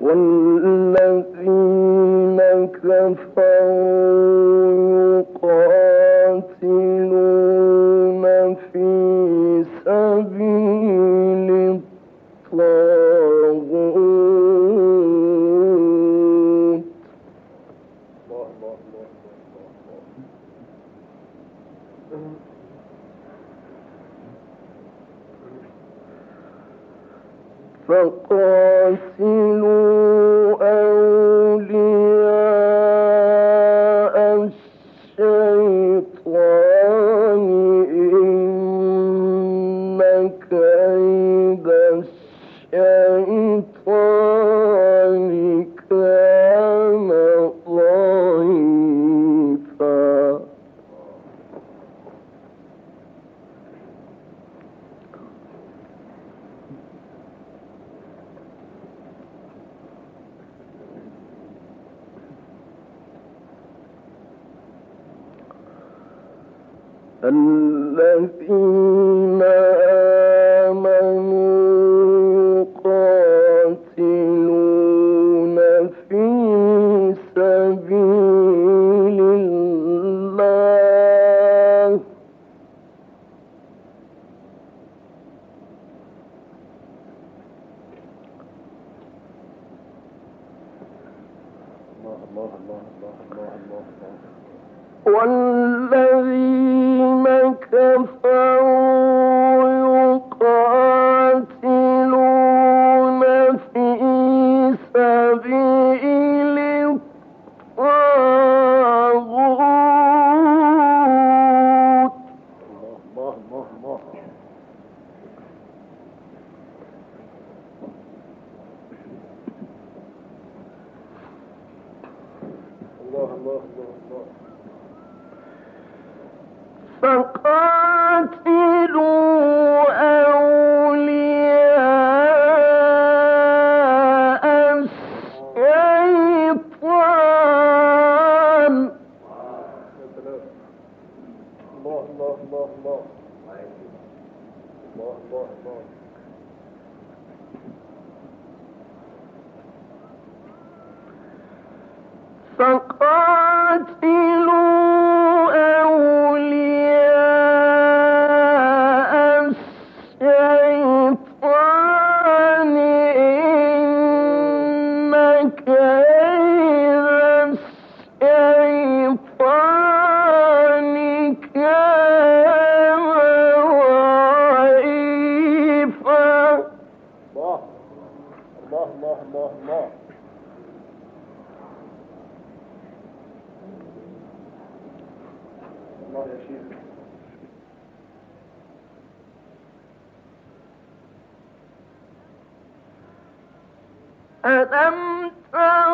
والذين كفروا الذي sunk. Oh, ألم تر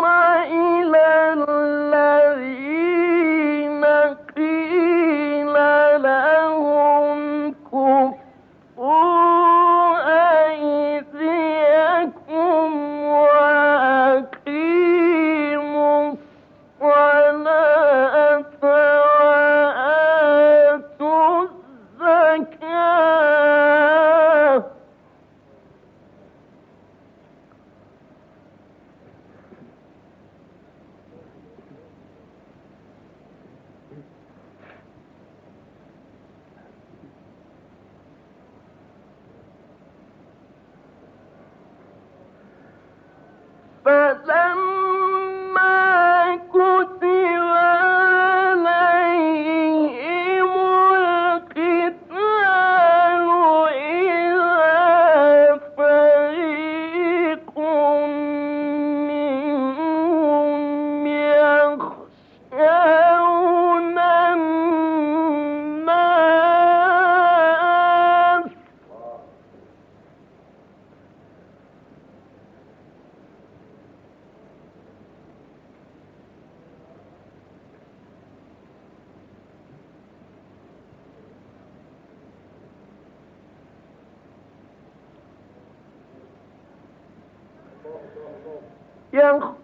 江湖。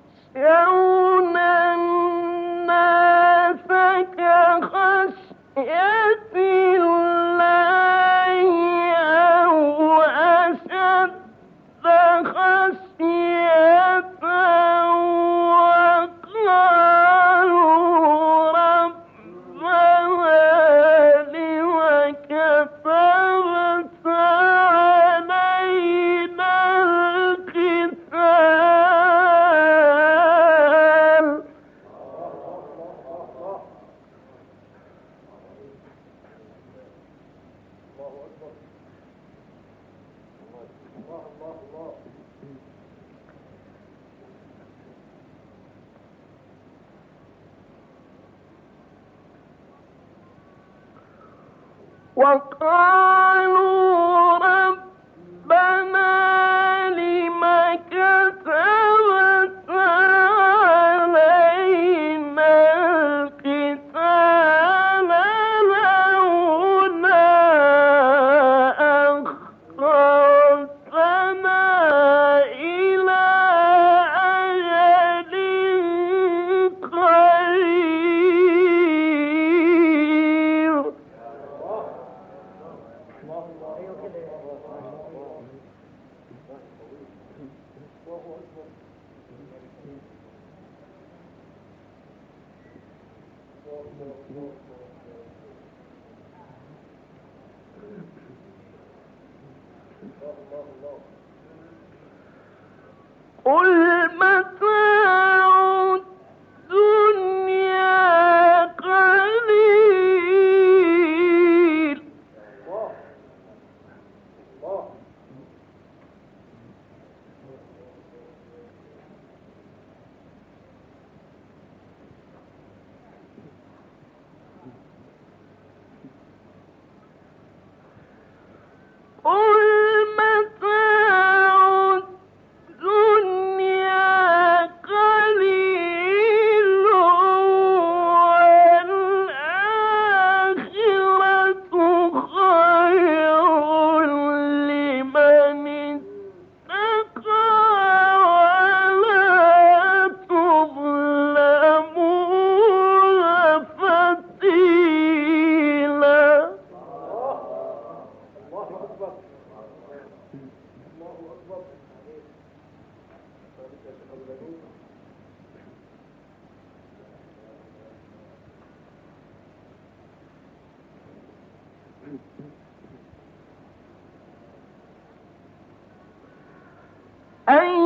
وقالوا أن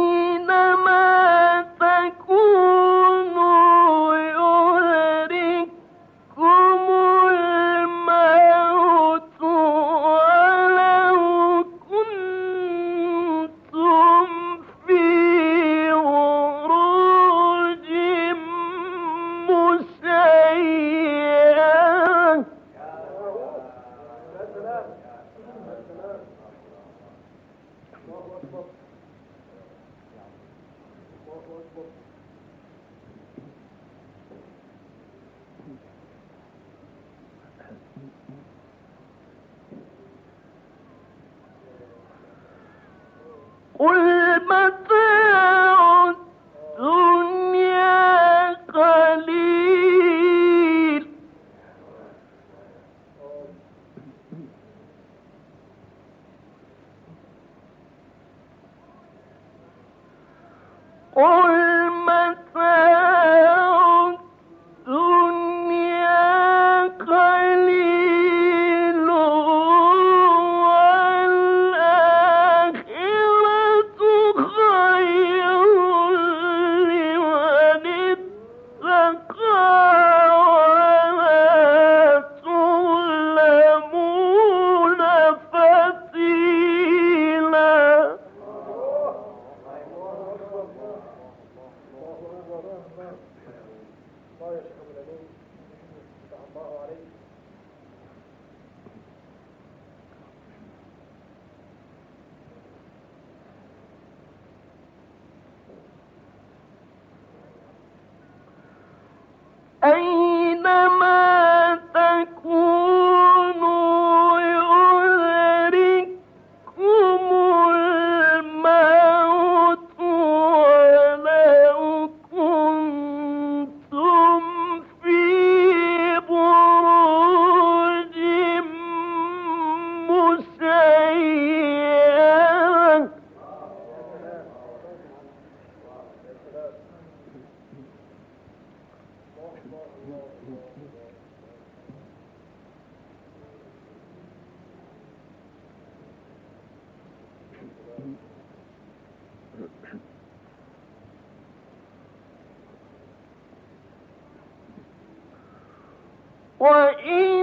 Or e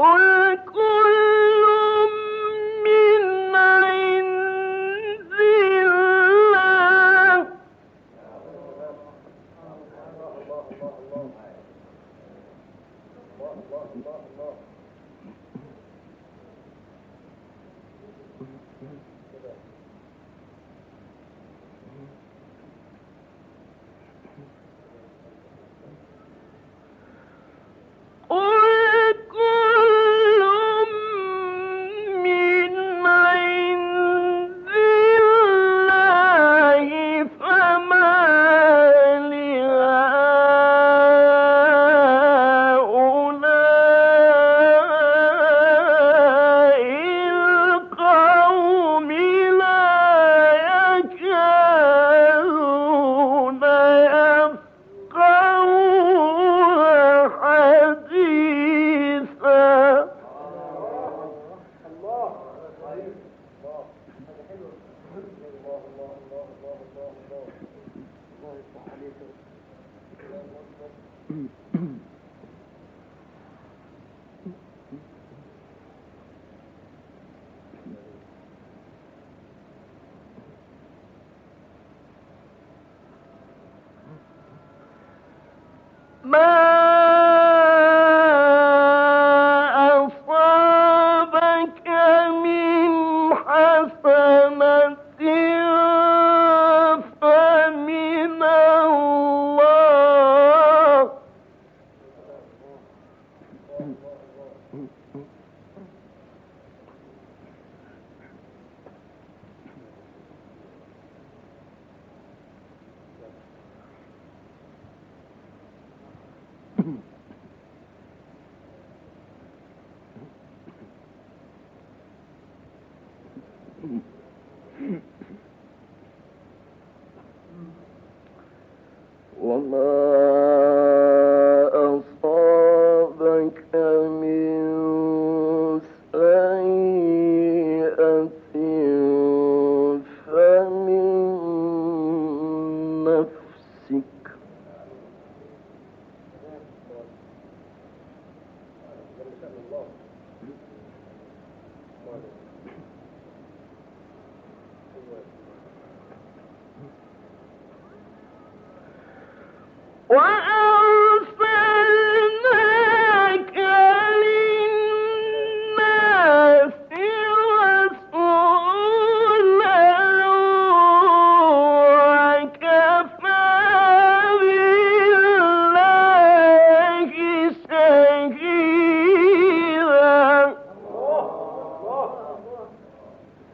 اذكر Hmm.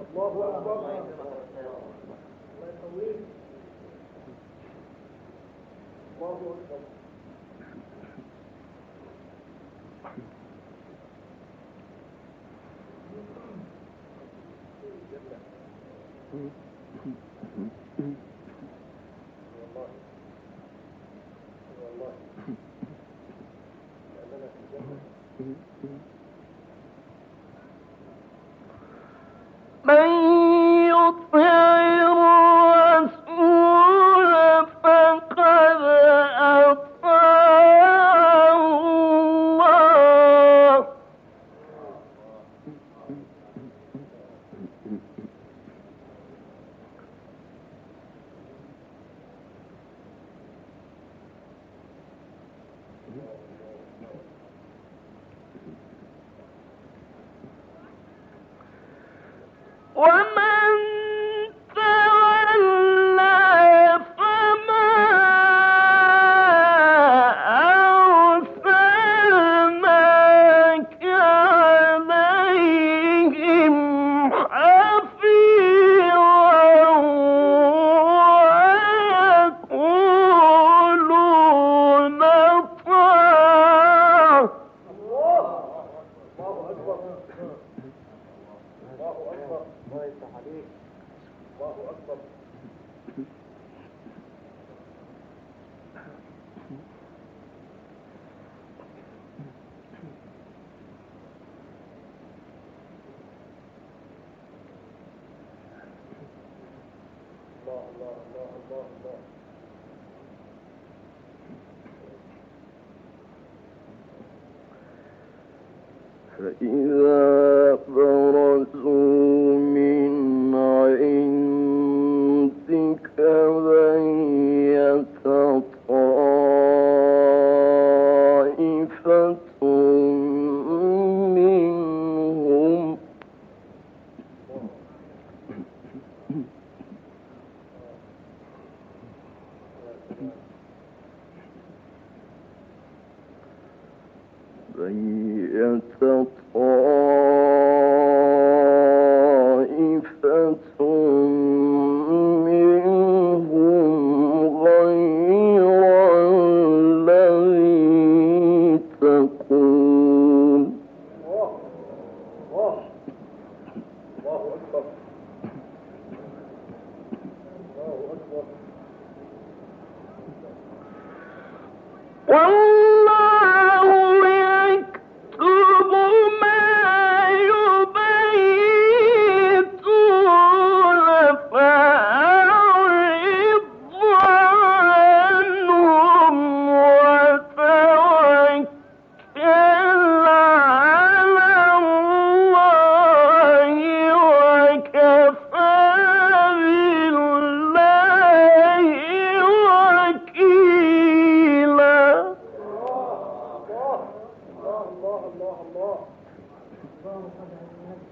الله أكبر الله يطويك الله أكبر Mm-hmm.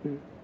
嗯。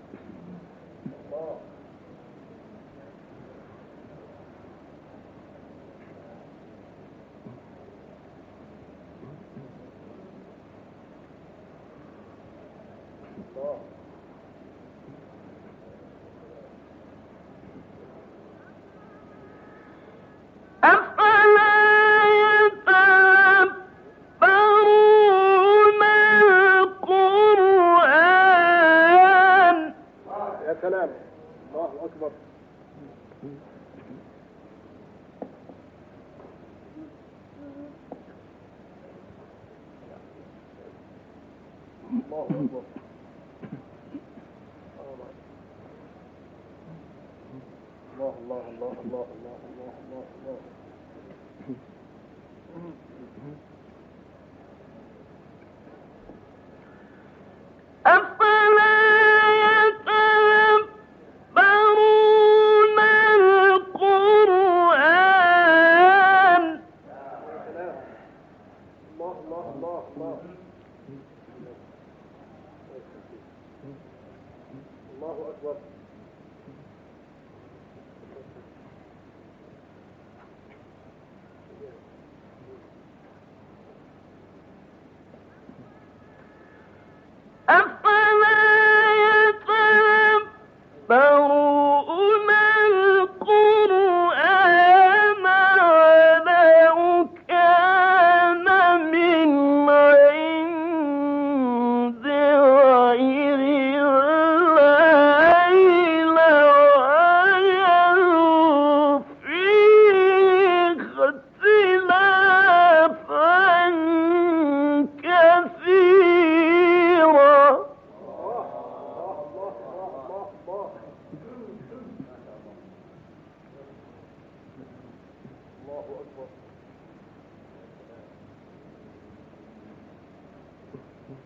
Thank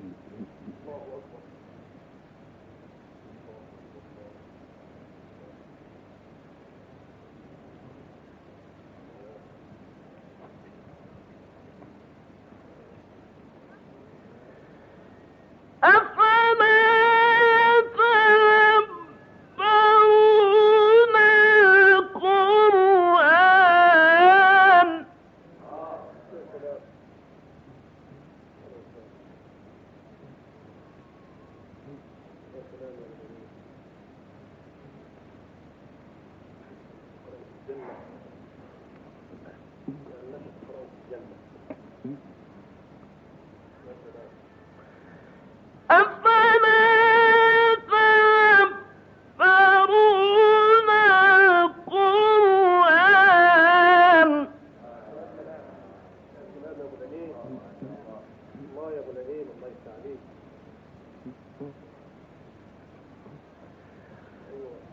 you.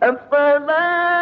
أفلا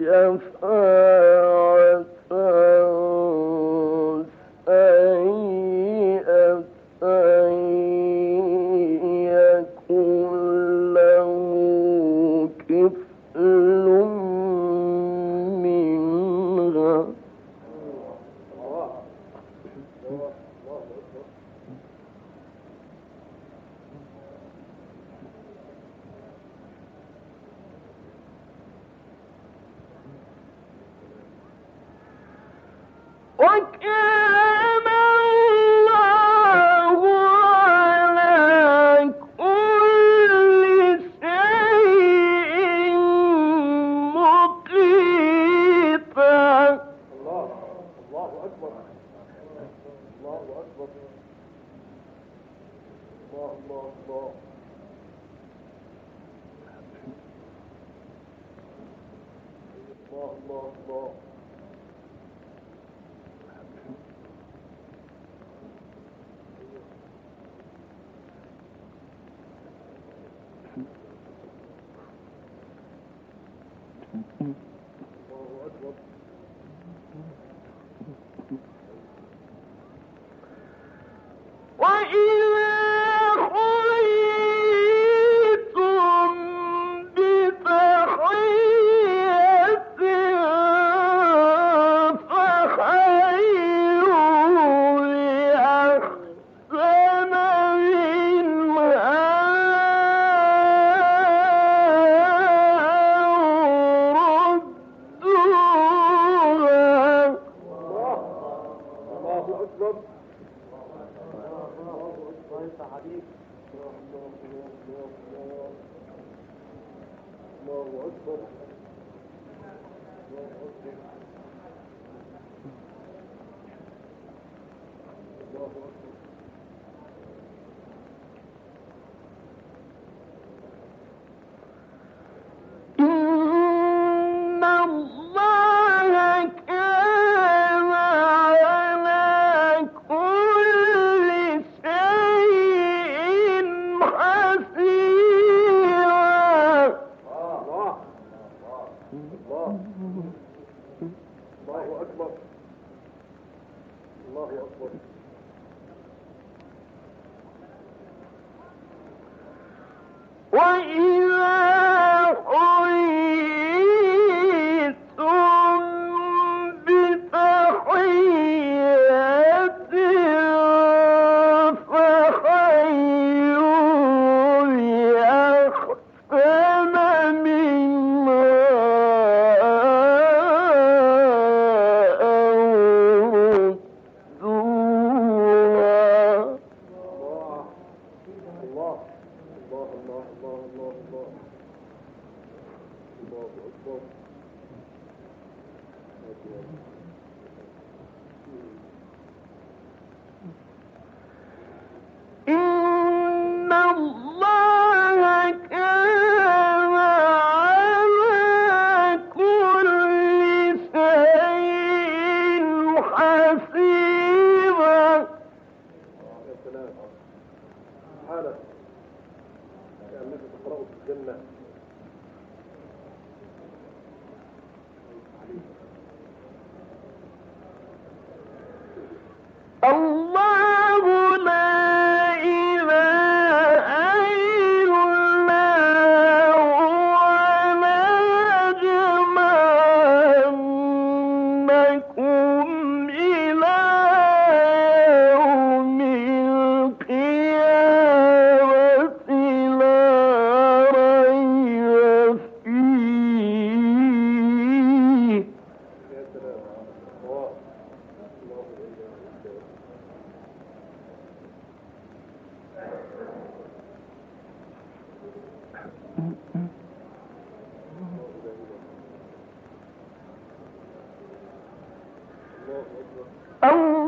شفاعة Mm-hmm. أو